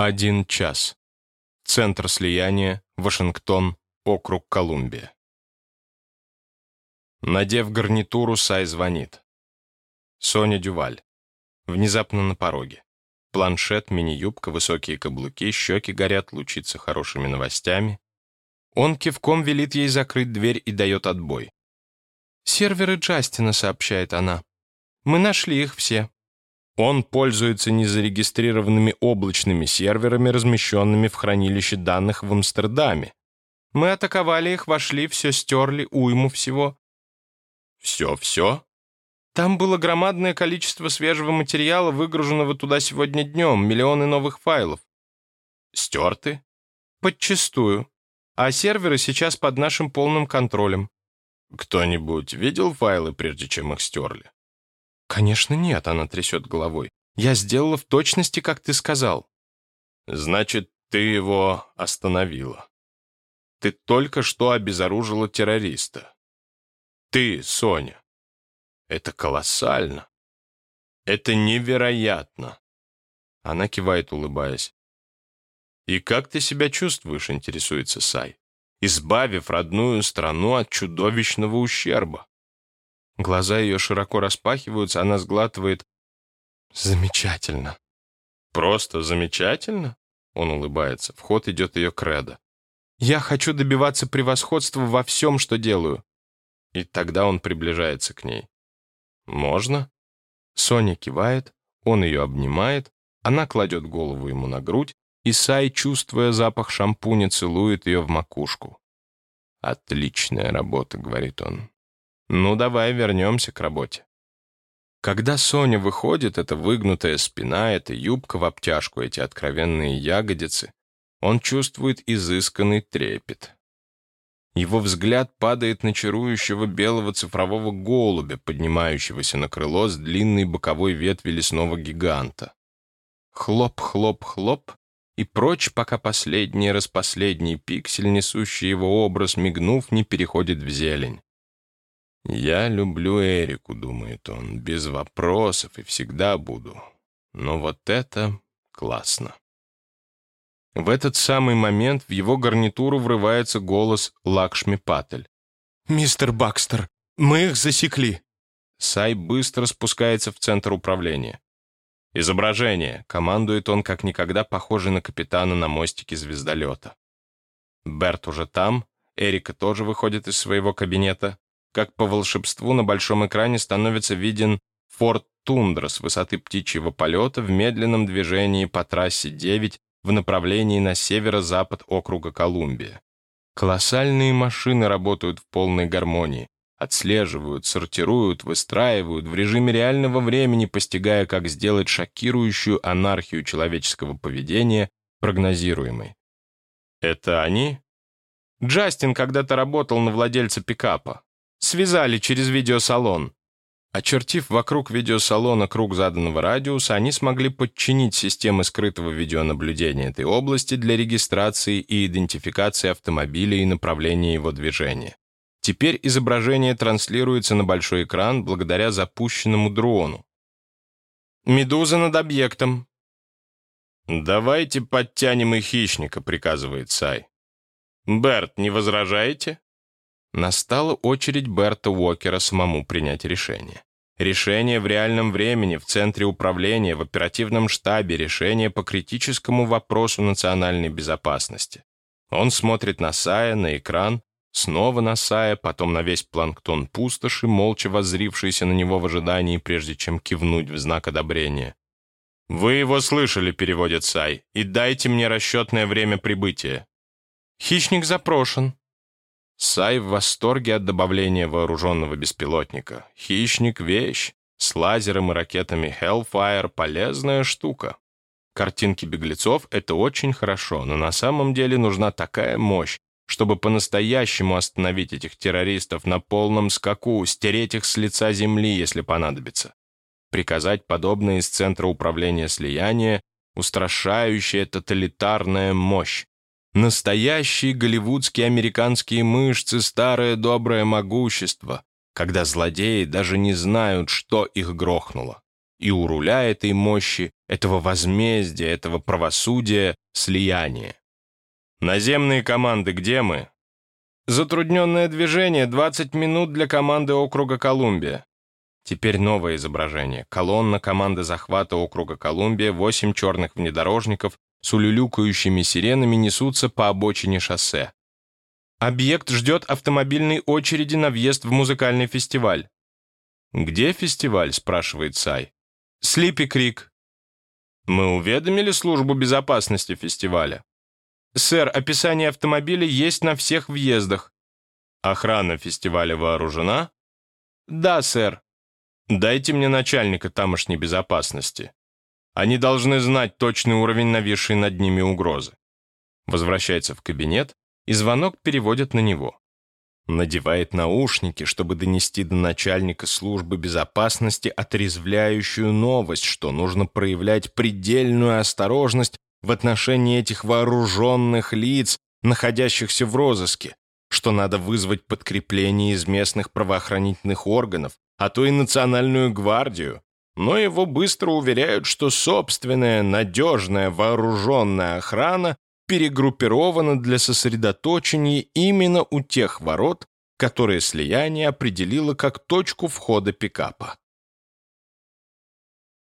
Один час. Центр слияния, Вашингтон, округ Колумбия. Надев гарнитуру, Сай звонит. Соня Дюваль. Внезапно на пороге. Планшет, мини-юбка, высокие каблуки, щеки горят, лучится хорошими новостями. Он кивком велит ей закрыть дверь и дает отбой. «Серверы Джастина», — сообщает она. «Мы нашли их все». Он пользуется незарегистрированными облачными серверами, размещенными в хранилище данных в Амстердаме. Мы атаковали их, вошли, все стерли, уйму всего. Все-все? Там было громадное количество свежего материала, выгруженного туда сегодня днем, миллионы новых файлов. Стерты? Подчистую. А серверы сейчас под нашим полным контролем. Кто-нибудь видел файлы, прежде чем их стерли? «Конечно нет», — она трясет головой. «Я сделала в точности, как ты сказал». «Значит, ты его остановила. Ты только что обезоружила террориста. Ты, Соня. Это колоссально. Это невероятно». Она кивает, улыбаясь. «И как ты себя чувствуешь?» — интересуется Сай. «Избавив родную страну от чудовищного ущерба». Глаза ее широко распахиваются, она сглатывает. «Замечательно». «Просто замечательно?» Он улыбается. В ход идет ее кредо. «Я хочу добиваться превосходства во всем, что делаю». И тогда он приближается к ней. «Можно?» Соня кивает, он ее обнимает, она кладет голову ему на грудь, и Сай, чувствуя запах шампуня, целует ее в макушку. «Отличная работа», — говорит он. Ну, давай вернемся к работе. Когда Соня выходит, эта выгнутая спина, эта юбка в обтяжку, эти откровенные ягодицы, он чувствует изысканный трепет. Его взгляд падает на чарующего белого цифрового голубя, поднимающегося на крыло с длинной боковой ветви лесного гиганта. Хлоп-хлоп-хлоп, и прочь, пока последний распоследний пиксель, несущий его образ, мигнув, не переходит в зелень. «Я люблю Эрику», — думает он, — «без вопросов и всегда буду. Но вот это классно». В этот самый момент в его гарнитуру врывается голос Лакшми Патель. «Мистер Бакстер, мы их засекли». Сай быстро спускается в центр управления. «Изображение», — командует он, как никогда похожий на капитана на мостике звездолета. Берт уже там, Эрика тоже выходит из своего кабинета как по волшебству на большом экране становится виден форт Тундра с высоты птичьего полета в медленном движении по трассе 9 в направлении на северо-запад округа Колумбия. Колоссальные машины работают в полной гармонии, отслеживают, сортируют, выстраивают в режиме реального времени, постигая, как сделать шокирующую анархию человеческого поведения прогнозируемой. Это они? Джастин когда-то работал на владельца пикапа. Связали через видеосалон. Очертив вокруг видеосалона круг заданного радиуса, они смогли подчинить системы скрытого видеонаблюдения этой области для регистрации и идентификации автомобиля и направления его движения. Теперь изображение транслируется на большой экран благодаря запущенному дрону. «Медуза над объектом». «Давайте подтянем и хищника», — приказывает Сай. «Берт, не возражаете?» Настала очередь Берта Уокера самому принять решение. Решение в реальном времени, в центре управления, в оперативном штабе, решение по критическому вопросу национальной безопасности. Он смотрит на Сая, на экран, снова на Сая, потом на весь планктон пустоши, молча воззрившийся на него в ожидании, прежде чем кивнуть в знак одобрения. «Вы его слышали», — переводит Сай, — «и дайте мне расчетное время прибытия». «Хищник запрошен», Сай в восторге от добавления вооруженного беспилотника. Хищник — вещь. С лазером и ракетами Hellfire — полезная штука. Картинки беглецов — это очень хорошо, но на самом деле нужна такая мощь, чтобы по-настоящему остановить этих террористов на полном скаку, стереть их с лица земли, если понадобится. Приказать подобное из Центра управления слияния — устрашающая тоталитарная мощь. Настоящие голливудские американские мышцы, старое доброе могущество, когда злодеи даже не знают, что их грохнуло. и у руля этой мощи, этого возмездия, этого правосудия, слияние. Наземные команды, где мы? Затрудненное движение, 20 минут для команды округа Колумбия. Теперь новое изображение. Колонна команды захвата округа Колумбия, 8 черных внедорожников с улюлюкающими сиренами несутся по обочине шоссе. Объект ждет автомобильной очереди на въезд в музыкальный фестиваль. «Где фестиваль?» – спрашивает Сай. «Слипи Крик». «Мы уведомили службу безопасности фестиваля?» «Сэр, описание автомобиля есть на всех въездах». «Охрана фестиваля вооружена?» «Да, сэр». «Дайте мне начальника тамошней безопасности. Они должны знать точный уровень нависшей над ними угрозы». Возвращается в кабинет, и звонок переводят на него. Надевает наушники, чтобы донести до начальника службы безопасности отрезвляющую новость, что нужно проявлять предельную осторожность в отношении этих вооруженных лиц, находящихся в розыске, что надо вызвать подкрепление из местных правоохранительных органов, а то и национальную гвардию. Но его быстро уверяют, что собственная надежная вооруженная охрана перегруппировано для сосредоточения именно у тех ворот, которые слияние определило как точку входа пикапа.